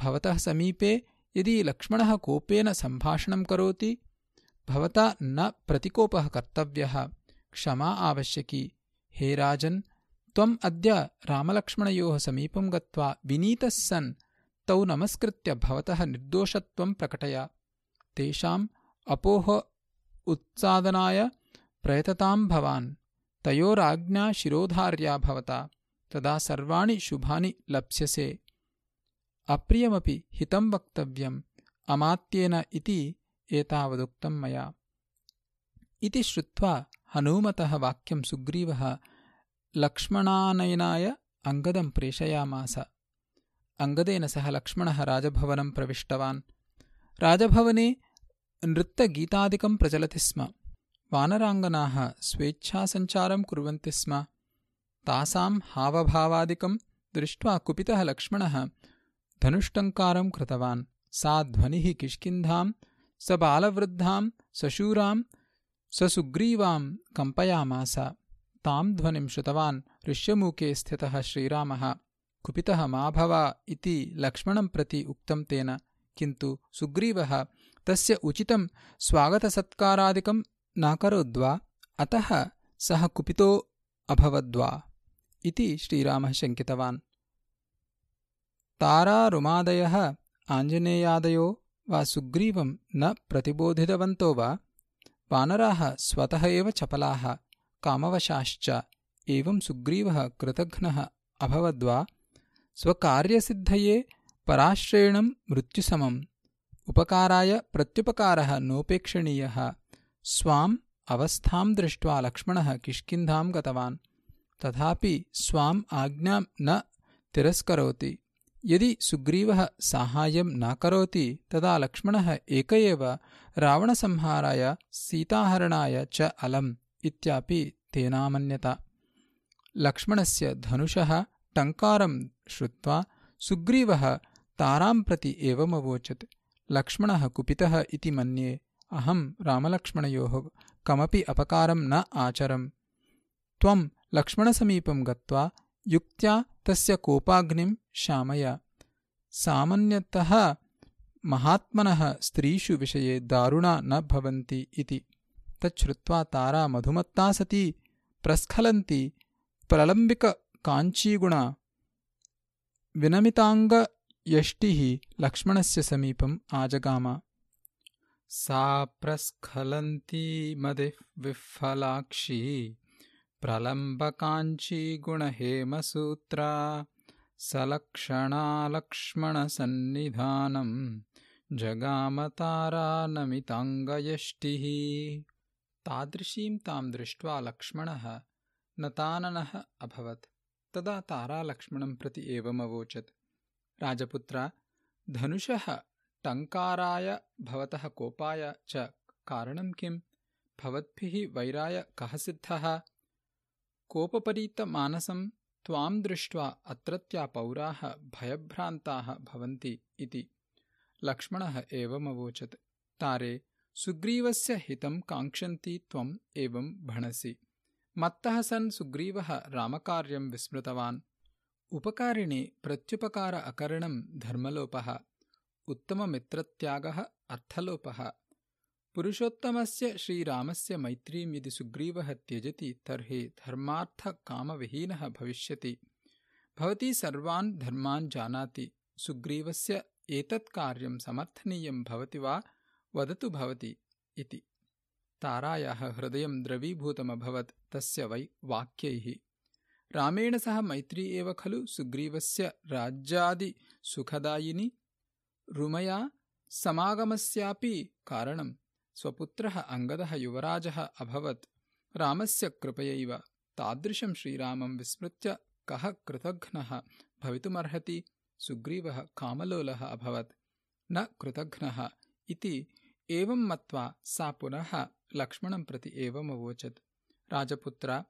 भवतः समीपे यदि लक्ष्मणः कोपेन सम्भाषणं करोति भवता न प्रतिकोपः कर्तव्यः। क्षमा आवश्यकी। हे राजन् त्वम् अद्य रामलक्ष्मणयोः समीपं गत्वा विनीतः सन् तौ नमस्कृत्य भवतः निर्दोषत्वं प्रकटय। तेषाम् अपोह उत्सादनाय प्रयततां भवान्। तयोराज्ञा शिरोधार्या भवता। तदा सर्वाणि शुभानि लप्स्यसे अप्रियमपि हितं वक्तव्यम् अमात्येन इति एतावदुक्तं मया। इति श्रुत्वा हनूमतः वाक्यं सुग्रीवः लक्ष्मणानयनाय अङ्गदं प्रेषयामास। अङ्गदेन सह लक्ष्मणः राजभवनं प्रविष्टवान्। राजभवने नृत्तगीतादिकं प्रचलति स्म। वानराङ्गनाः स्वेच्छासञ्चारं कुर्वन्ति स्म। तासां हावभावादिकं दृष्ट्वा कुपितः लक्ष्मणः धनुष्टङ्कारं कृतवान्। सा ध्वनिः किष्किन्धां स बालवृद्धां सशूरां ससुग्रीवां कम्पयामास। तां ध्वनिं श्रुतवान्। ऋष्यमूके स्थितः श्रीरामः। कुपितः मा भव इति लक्ष्मणं प्रति उक्तं तेन। किन्तु सुग्रीवः तस्य उचितं स्वागतसत्कारादिकं नाकरोद्वा अतः सः कुपितो अभवद्वा इति श्रीरामः शङ्कितवान् तारारुमादयः आञ्जनेयादयो वा सुग्रीवं न प्रतिबोधितवन्तो वा? वानराः स्वतः एव चपलाः कामवशाश्च एवं सुग्रीवः कृतघ्नः अभवद्वा स्वकार्यसिद्धये पराश्रेणं मृत्युसमम् उपकाराय प्रत्युपकारः नोपेक्षणीयः। स्वाम् अवस्थां दृष्ट्वा लक्ष्मणः किष्किन्धां गतवान् तथापि स्वाम् आज्ञां न तिरस्करोति यदि सुग्रीवः साहाय्यं न करोति तदा लक्ष्मणः एक एव रावणसंहाराय सीताहरणाय च अलम् इत्यापि तेनामन्यत। लक्ष्मणस्य धनुषः टङ्कारं श्रुत्वा सुग्रीवः तारां प्रति एवमवोचत् लक्ष्मणः कुपितः इति मन्ये अहं रामलक्ष्मणयोः कमपि अपकारं न आचरम्। त्वं लक्ष्मणसमीपं गत्वा युक्त्या तस्य कोपाग्निं शामय। सामान्यतः महात्मनः स्त्रीषु विषये दारुणा न भवन्ति इति। तच्छ्रुत्वा तारा मधुमत्ता सती प्रस्खलन्ती। प्रलम्बिककाञ्चीगुणा विनमिताङ्गयष्टिः लक्ष्मणस्य समीपम् आजगाम। सा प्रस्खलन्ती मदिः विह्वलाक्षी प्रलम्बकाञ्चीगुणहेमसूत्रा सलक्षणालक्ष्मणसन्निधानम् जगामतारानमिताङ्गयष्टिः। तादृशीं तां दृष्ट्वा लक्ष्मणः नताननः अभवत्। तदा तारालक्ष्मणं प्रति एवमवोचत् राजपुत्र धनुषः टङ्काराय भवतः कोपाय च कारणं किम्? भवद्भिः वैराय कः सिद्धः कोपपरीतमानसं त्वां दृष्ट्वा अत्रत्या पौराः भयभ्रान्ताः भवन्ति इति। लक्ष्मणः एवमवोचत्। तारे सुग्रीवस्य हितं काङ्क्षन्ति त्वम् एवं भणसि। मत्तः सन् सुग्रीवः रामकार्यं विस्मृतवान्। उपकारिणे प्रत्युपकार अकरणं धर्मलोपः उत्तममित्रत्यागः अर्थलोपः पुरुषोत्तमस्य श्रीरामस्य मैत्रीं यदि सुग्रीवः त्यजति तर्हि धर्मार्थकामविहीनः भविष्यति। भवती सर्वान् धर्मान् जानाति। सुग्रीवस्य एतत् कार्यं समर्थनीयं भवति वा वदतु भवति इति। तारायाः हृदयं द्रवीभूतमभवत् तस्य वै वाक्यैः। रामेण सह मैत्री एव खलु? सुग्रीवस्य राज्यादिसुखदायिनी रुमया? समागमस्यापि कारणम् स्वपुत्रः अङ्गदः युवराजः अभवत्। रामस्य कृपयैव। तादृशं श्रीरामं विस्मृत्य कः कृतघ्नः? भवितुमर्हति सुग्रीवः कामलोलः अभवत्। न कृतघ्नः इति एवं मत्वा सा पुनः लक्ष्मणं प्रति एवमवोचत् राजपुत्र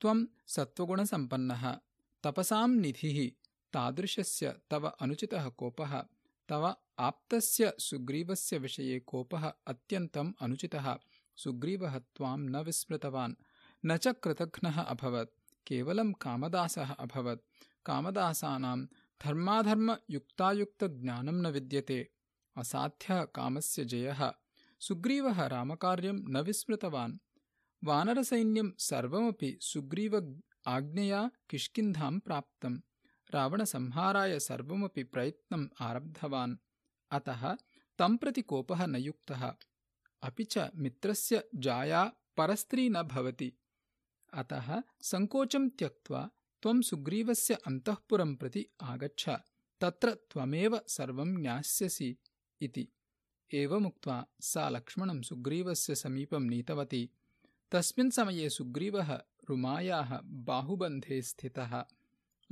त्वं सत्त्वगुणसम्पन्नः। तपसां निधिः। तादृशस्य तव अनुचितः कोपः तव आप्तस्य सुग्रीवस्य विषये कोपः अत्यन्तम् अनुचितः। सुग्रीवः त्वां न विस्मृतवान्। न च कृतघ्नः अभवत्। केवलं कामदासः अभवत्। कामदासानां धर्माधर्मयुक्तायुक्तज्ञानं न विद्यते। असाध्यः कामस्य जयः। सुग्रीवः रामकार्यं न विस्मृतवान्। वानरसैन्यं सर्वमपि सुग्रीव आज्ञया किष्किन्धां प्राप्तम् रावणसंहाराय सर्वमपि प्रयत्नम् आरब्धवान्। अतः तं प्रति कोपः न युक्तः। अपि च मित्रस्य जाया परस्त्री न भवति। अतः सङ्कोचं त्यक्त्वा त्वं सुग्रीवस्य अन्तःपुरं प्रति आगच्छ। तत्र त्वमेव सर्वं ज्ञास्यसि इति। एवमुक्त्वा सा लक्ष्मणं सुग्रीवस्य समीपं नीतवती। तस्मिन् समये सुग्रीवः रुमायाः बाहुबन्धे स्थितः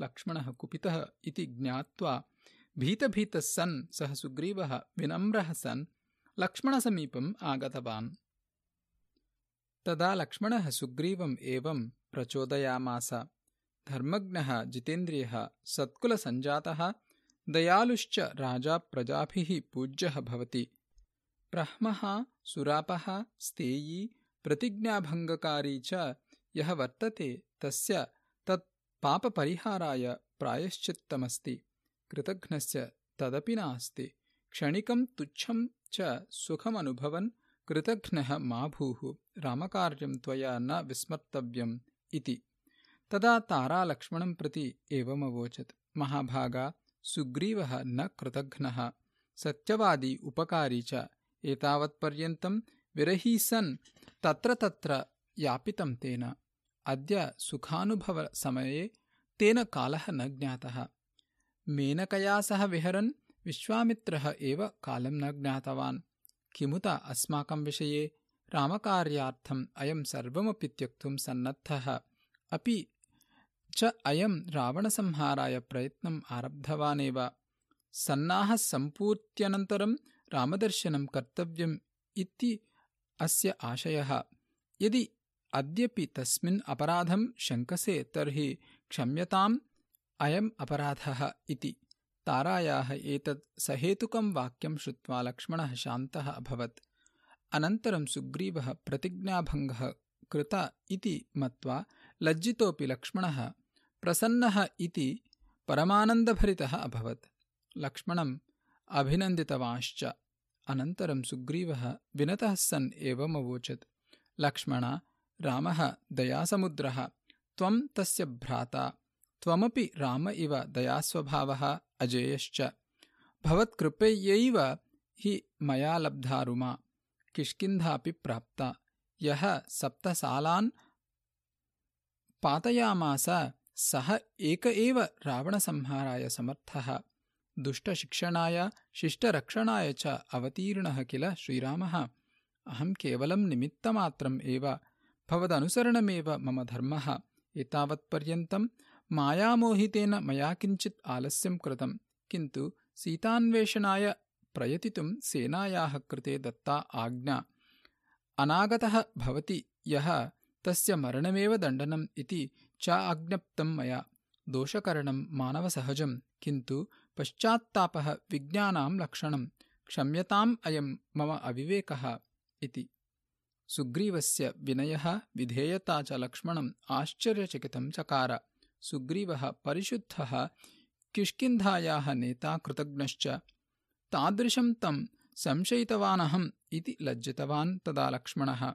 लक्ष्मणः कुपितः इति ज्ञात्वा भीतभीतः सन् सः सुग्रीवः विनम्रः सन् लक्ष्मणसमीपम् आगतवान्। तदा लक्ष्मणः सुग्रीवम् एवं प्रचोदयामास। धर्मज्ञः जितेन्द्रियः सत्कुलसञ्जातः दयालुश्च राजा प्रजाभिः पूज्यः भवति। ब्रह्मः सुरापः स्तेयी प्रतिज्ञाभङ्गकारी च यः वर्तते तस्य पापपरिहाराय प्रायश्चित्तमस्ति कृतघ्नस्य तदपि नास्ति। क्षणिकं तुच्छं च सुखमनुभवन् कृतघ्नः मा भूः रामकार्यं त्वया न विस्मर्तव्यम् इति। तदा तारा लक्ष्मणं प्रति एवमवोचत्। महाभागा सुग्रीवः न कृतघ्नः। सत्यवादी उपकारी च एतावत्पर्यन्तं विरही सन् तत्र तत्र यापितं तेन अद्य सुखानुभवसमये तेन कालः न ज्ञातः। मेनकया सह विहरन् विश्वामित्रः एव कालं न ज्ञातवान्। किमुत अस्माकं विषये रामकार्यार्थम् अयं सर्वमपि त्यक्तुं सन्नद्धः। अपि च अयं रावणसंहाराय प्रयत्नम् आरब्धवानेव। सन्नाः सम्पूर्त्यनन्तरं रामदर्शनं कर्तव्यम् इति अस्य आशयः। यदि अद्यपि तस्मिन् अपराधं शङ्कसे तर्हि क्षम्यताम् अयम् अपराधः इति। तारायाः एतत् सहेतुकं वाक्यं श्रुत्वा लक्ष्मणः शान्तः अभवत्। अनन्तरं सुग्रीवः प्रतिज्ञाभङ्गः कृत इति मत्वा लज्जितोऽपि लक्ष्मणः प्रसन्नः इति परमानन्दभरितः अभवत्। लक्ष्मणम् अभिनन्दितवांश्च। अनन्तरं सुग्रीवः विनतः सन् एवमवोचत्। लक्ष्मण रामः दयासमुद्रः त्वं तस्य भ्राता त्वमपि राम इव दयास्वभावः अजेयश्च। भवत्कृपयैव हि मया लब्धा रुमा किष्किन्धापि प्राप्ता। यः सप्तसालान् पातयामास सः एक एव रावणसंहाराय समर्थः। दुष्टशिक्षणाय शिष्टरक्षणाय च अवतीर्णः किल श्रीरामः। अहं केवलं निमित्तमात्रम् एव भवदनुसरणमेव मम धर्मः। एतावत्पर्यन्तं मायामोहितेन मया किञ्चित् आलस्यं कृतं किन्तु सीतान्वेषणाय प्रयतितुं सेनायाः कृते दत्ता आज्ञा। अनागतः भवति यः तस्य मरणमेव दण्डनम् इति च आज्ञप्तं मया। दोषकरणं मानवसहजं किन्तु पश्चात्तापः विज्ञानां लक्षणं क्षम्यताम् अयं मम अविवेकः इति सुग्रीवस्य विनयः विधेयता च लक्ष्मणम् आश्चर्यचकितं चकार। सुग्रीवः परिशुद्धः किष्किन्धायाः नेता कृतज्ञश्च। तादृशं तं संशयितवानहम् इति लज्जितवान् तदा लक्ष्मणः।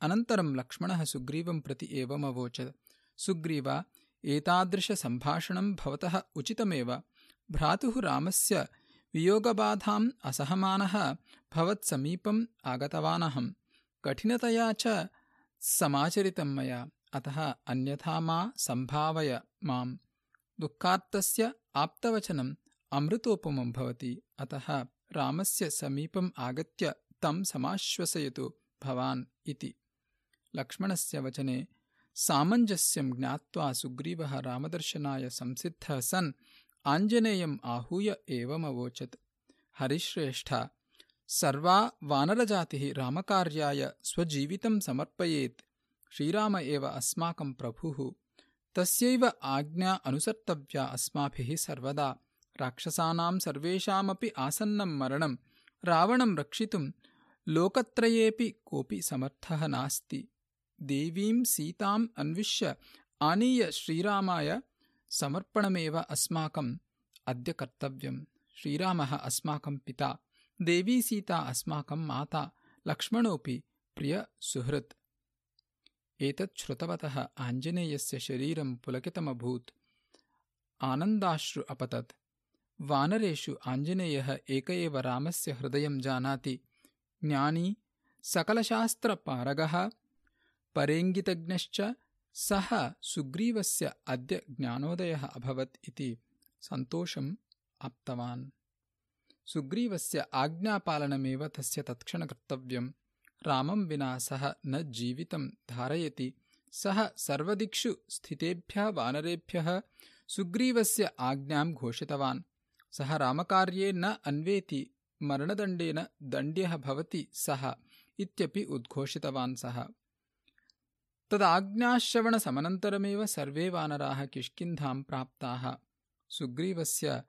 अनन्तरं लक्ष्मणः सुग्रीवं प्रति एवमवोचत् सुग्रीव एतादृशसम्भाषणं भवतः उचितमेव। भ्रातुः रामस्य वियोगबाधाम् असहमानः भवत्समीपम् आगतवानहं कठिनतया च समाचरितं मया। अतः अन्यथा मा सम्भावय माम्। दुःखार्तस्य आप्तवचनम् अमृतोपमं भवति। अतः रामस्य समीपम् आगत्य तं समाश्वसयतु भवान् इति। लक्ष्मणस्य वचने सामञ्जस्यं ज्ञात्वा सुग्रीवः रामदर्शनाय संसिद्धः सन् आञ्जनेयम् आहूय एवमवोचत्। हरिश्रेष्ठ सर्वा वानरजातिः रामकार्याय स्वजीवितं समर्पयेत्। श्रीराम एव अस्माकं प्रभुः। तस्यैव आज्ञा अनुसर्तव्या अस्माभिः सर्वदा। राक्षसानां सर्वेषामपि आसन्नं मरणं रावणं रक्षितुं लोकत्रयेऽपि कोऽपि समर्थः नास्ति। देवीं सीताम् अन्विष्य आनीय श्रीरामाय समर्पणमेव अस्माकम् अद्य कर्तव्यम्। श्रीरामः अस्माकं पिता देवी सीता अस्माकं माता लक्ष्मणोऽपि प्रियसुहृत् एतत् श्रुतवतः आञ्जनेयस्य शरीरं पुलकितमभूत्। आनन्दाश्रु अपतत्। वानरेषु आञ्जनेयः एक एव रामस्य हृदयं जानाति। ज्ञानी सकलशास्त्रपारगः परेङ्गितज्ञश्च सः सुग्रीवस्य अद्य ज्ञानोदयः अभवत् इति सन्तोषम् आप्तवान्। सुग्रीवस्य आज्ञापालनमेव तस्य तत्क्षणकर्तव्यम् रामं विना सः न जीवितं धारयति। सः सर्वदिक्षु स्थितेभ्यः वानरेभ्यः सुग्रीवस्य आज्ञां घोषितवान्। सः रामकार्ये न अन्वेति मरणदण्डेन दण्ड्यः भवति सः इत्यपि उद्घोषितवान् सः तदाज्ञाश्रवणसमनन्तरमेव सर्वे वानराः किष्किन्धां प्राप्ताः। सुग्रीवस्य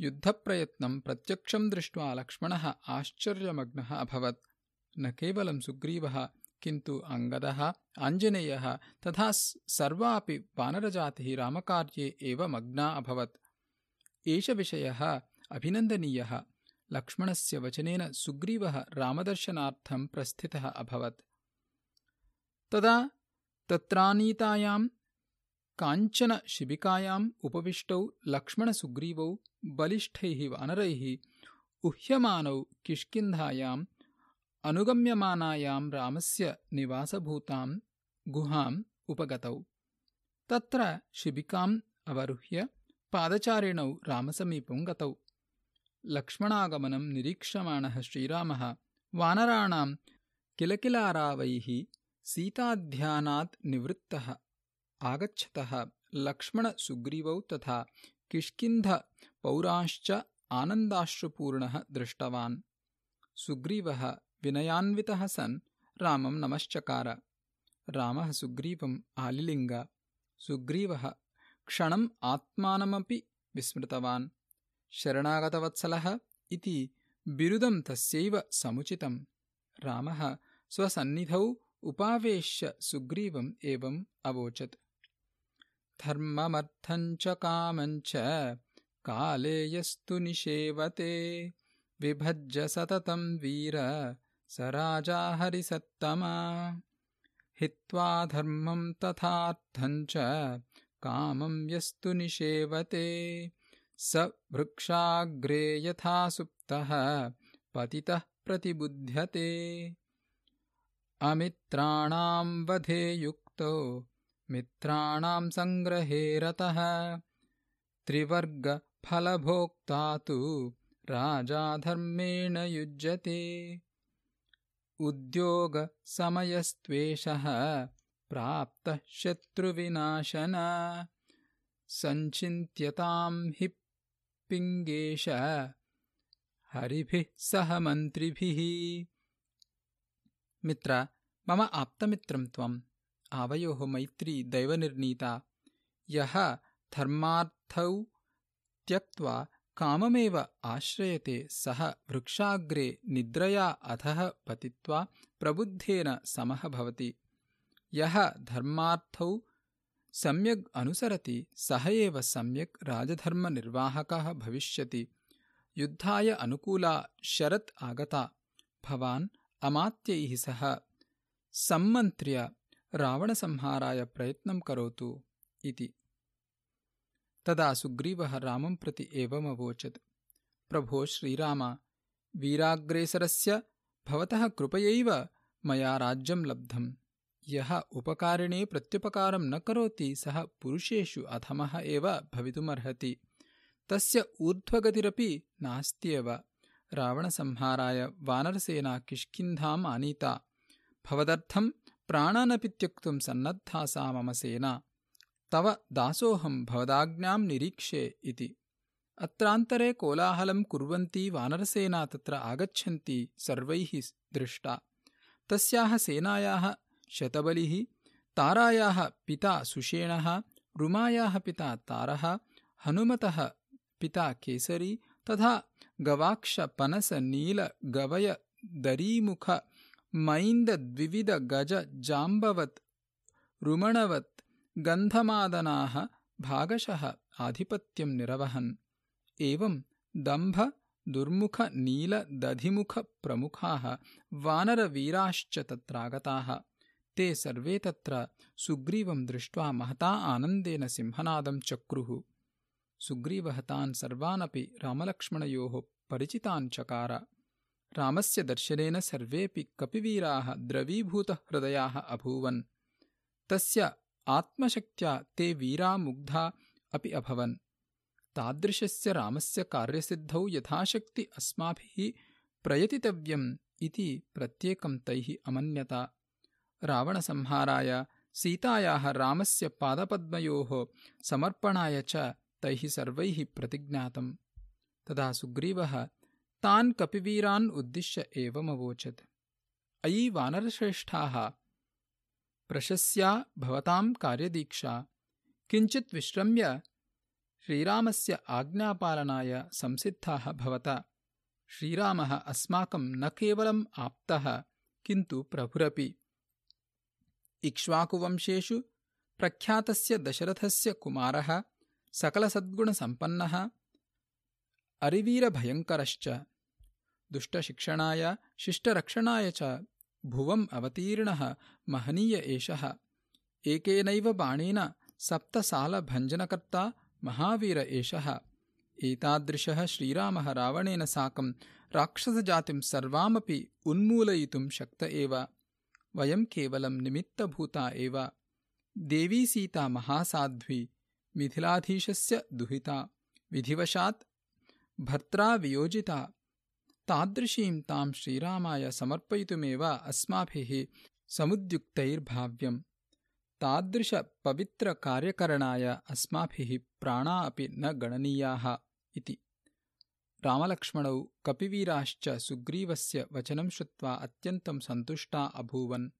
युद्धप्रयत्नं प्रत्यक्षं दृष्ट्वा लक्ष्मणः आश्चर्यमग्नः अभवत्। न केवलं सुग्रीवः किन्तु अङ्गदः आञ्जनेयः तथा सर्वापि वानरजातिः रामकार्ये एव मग्ना अभवत्। एष विषयः अभिनन्दनीयः। लक्ष्मणस्य वचनेन सुग्रीवः रामदर्शनार्थं प्रस्थितः अभवत्। तदा तत्रानीतायां काञ्चन शिबिकायाम् उपविष्टौ लक्ष्मणसुग्रीवौ बलिष्ठैः वानरैः उह्यमानौ किष्किन्धायां अनुगम्यमानायां रामस्य निवासभूतां गुहाम् उपगतौ। तत्र शिबिकाम् अवरुह्य पादचारिणौ रामसमीपं गतौ। लक्ष्मणागमनं निरीक्षमाणः श्रीरामः। वानराणां किलकिलारावैः सीताध्यानात् निवृत्तः। आगच्छतः लक्ष्मणसुग्रीवौ तथा किष्किन्धपौरांश्च आनन्दाश्रुपूर्णः दृष्टवान्। सुग्रीवः विनयान्वितः सन् रामं नमश्चकार। रामः सुग्रीवम् आलिलिङ्ग। सुग्रीवः क्षणम् आत्मानमपि विस्मृतवान्। शरणागतवत्सलः इति बिरुदं तस्यैव समुचितम्। रामः स्वसन्निधौ उपावेश्य सुग्रीवम् एवम् अवोचत्। धर्ममर्थञ्च कामञ्च काले यस्तु निषेवते। विभज्य सततं वीर स राजा हरिसत्तमा। हित्वा धर्मं तथार्थञ्च कामं यस्तु निषेवते। स वृक्षाग्रे यथा सुप्तः पतितः प्रतिबुध्यते अमित्राणां वधे युक्तो मित्राणां सङ्ग्रहे रतः। त्रिवर्गफलभोक्ता तु राजा धर्मेण युज्यते। उद्योगसमयस्त्वेषः प्राप्तः शत्रुविनाशन सञ्चिन्त्यतां हि पिङ्गेश। हरिभिः सह मन्त्रिभिः मित्र मम आप्तमित्रं त्वम्। आवयोः मैत्री दैवनिर्णीता यः धर्मार्थौ त्यक्त्वा काममेव आश्रयते सः वृक्षाग्रे निद्रया अधः पतित्वा प्रबुद्धेन समः भवति। यः धर्मार्थौ सम्यग् अनुसरति सः एव सम्यक् राजधर्मनिर्वाहकः भविष्यति। युद्धाय अनुकूला शरत् आगता। भवान् अमात्यैः सह सम्मन्त्र्य रावणसंहाराय प्रयत्नं करोतु इति। तदा सुग्रीवः रामं प्रति एवमवोचत् प्रभो श्रीराम वीराग्रेसरस्य भवतः कृपयैव मया राज्यं लब्धम्। यः उपकारिणे प्रत्युपकारं न करोति सः पुरुषेषु अधमः एव भवितुमर्हति। तस्य ऊर्ध्वगतिरपि नास्त्येव रावणसंहाराय वानरसेना किष्किन्धाम् आनीता। भवदर्थं प्राणानपि त्यक्तुं सन्नद्धा सा मम सेना। तव दासोऽहं भवदाज्ञां निरीक्षे इति। अत्रान्तरे कोलाहलं कुर्वन्ती वानरसेना तत्र आगच्छन्ती सर्वैः दृष्टा। तस्याः सेनायाः शतबलिः तारायाः पिता सुषेणः रुमायाः पिता तारः हनुमतः पिता केसरी तथा गवाक्षपनसनीलगवयदरीमुखमैन्दद्विविधगजजाम्बवत् रुमणवत् गन्धमादनाः भागशः आधिपत्यं निरवहन्। एवं दम्भ दुर्मुखनीलदधिमुखप्रमुखाः वानरवीराश्च तत्रागताः। ते सर्वे तत्र सुग्रीवं दृष्ट्वा महता आनन्देन सिंहनादं चक्रुः सुग्रीवः तान् सर्वानपि रामलक्ष्मणयोः परिचितान् चकार। रामस्य दर्शनेन सर्वेऽपि कपिवीराः द्रवीभूतहृदयाः अभूवन्। तस्य आत्मशक्त्या ते वीरा मुग्धा अपि अभवन्। तादृशस्य रामस्य कार्यसिद्धौ यथाशक्ति अस्माभिः प्रयतितव्यम् इति प्रत्येकं तैः अमन्यता। रावणसंहाराय सीतायाः रामस्य पादपद्मयोः समर्पणाय च तैः सर्वैः प्रतिज्ञातम्। तदा सुग्रीवः तान् कपिवीरान् उद्दिश्य एवमवोचत्। अयि वानरश्रेष्ठाः। प्रशस्या भवतां कार्यदीक्षा। किञ्चित् विश्रम्य श्रीरामस्य आज्ञापालनाय संसिद्धाः भवता। श्रीरामः अस्माकं न केवलम् आप्तः किन्तु प्रभुरपि। इक्ष्वाकुवंशेषु प्रख्यातस्य दशरथस्य कुमारः सकलसद्गुणसम्पन्नः अरिवीरभयङ्करश्च दुष्टशिक्षणाय शिष्टरक्षणाय च भुवम् अवतीर्णः महनीय एषः एकेनैव बाणेन सप्तसालभञ्जनकर्ता महावीर एषः एतादृशः श्रीरामः रावणेन साकं राक्षसजातिं सर्वामपि उन्मूलयितुं शक्त एव वयं केवलं निमित्तभूता एव। देवी सीता महासाध्वी मिथिलाधीशस्य दुहिता। विधिवशात् भर्त्रा वियोजिता। तादृशीं तां श्रीरामाय समर्पयितुमेव अस्माभिः समुद्युक्तैर्भाव्यम्। तादृशपवित्रकार्यकरणाय अस्माभिः प्राणा अपि न गणनीयाः इति। रामलक्ष्मणौ कपिवीराश्च सुग्रीवस्य वचनं श्रुत्वा अत्यन्तं सन्तुष्टा अभूवन्।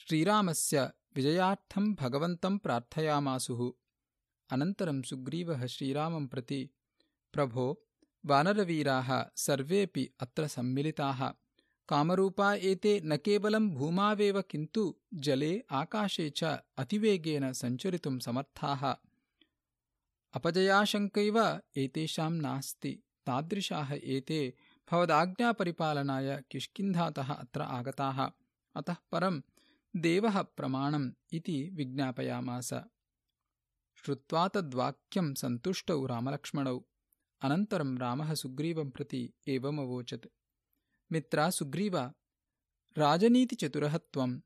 श्रीरामस्य विजयार्थं भगवन्तं प्रार्थयामासुः अनन्तरं सुग्रीवः श्रीरामं प्रति प्रभो वानरवीराः सर्वेऽपि अत्र सम्मिलिताः। कामरूपा एते न केवलं भूमावेव किन्तु जले आकाशे च अतिवेगेन सञ्चरितुं समर्थाः। अपजयाशङ्कैव एतेषां नास्ति। तादृशाः एते भवदाज्ञापरिपालनाय किष्किन्धातः अत्र आगताः। अतः परं देवः प्रमाणम् इति विज्ञापयामास श्रुत्वा तद्वाक्यं सन्तुष्टौ रामलक्ष्मणौ। अनन्तरं रामः सुग्रीवं प्रति एवमवोचत् मित्रा सुग्रीव राजनीतिचतुरः त्वं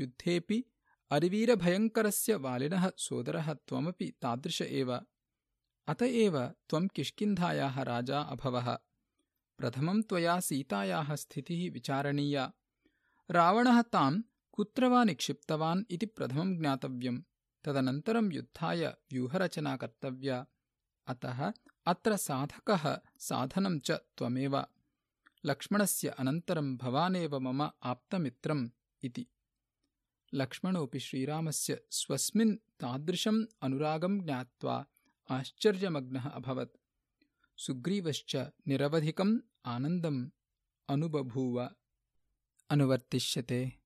युद्धेऽपि अरिवीरभयङ्करस्य वालिनः सोदरः त्वमपि तादृश एव। अत एव त्वं किष्किन्धायाः राजा अभवः। प्रथमं त्वया सीतायाः स्थितिः विचारणीया। रावणः तां कुत्र वा निक्षिप्तवान् इति प्रथमं ज्ञातव्यम् तदनन्तरं युद्धाय व्यूहरचना कर्तव्या। अतः अत्र साधकः साधनं च त्वमेव। लक्ष्मणस्य अनन्तरं भवानेव मम आप्तमित्रम् इति। लक्ष्मणोऽपि श्रीरामस्य स्वस्मिन् तादृशम् अनुरागं ज्ञात्वा आश्चर्यमग्नः अभवत्। सुग्रीवश्च निरवधिकम् आनन्दम् अनुबभूव अनुवर्तिष्यते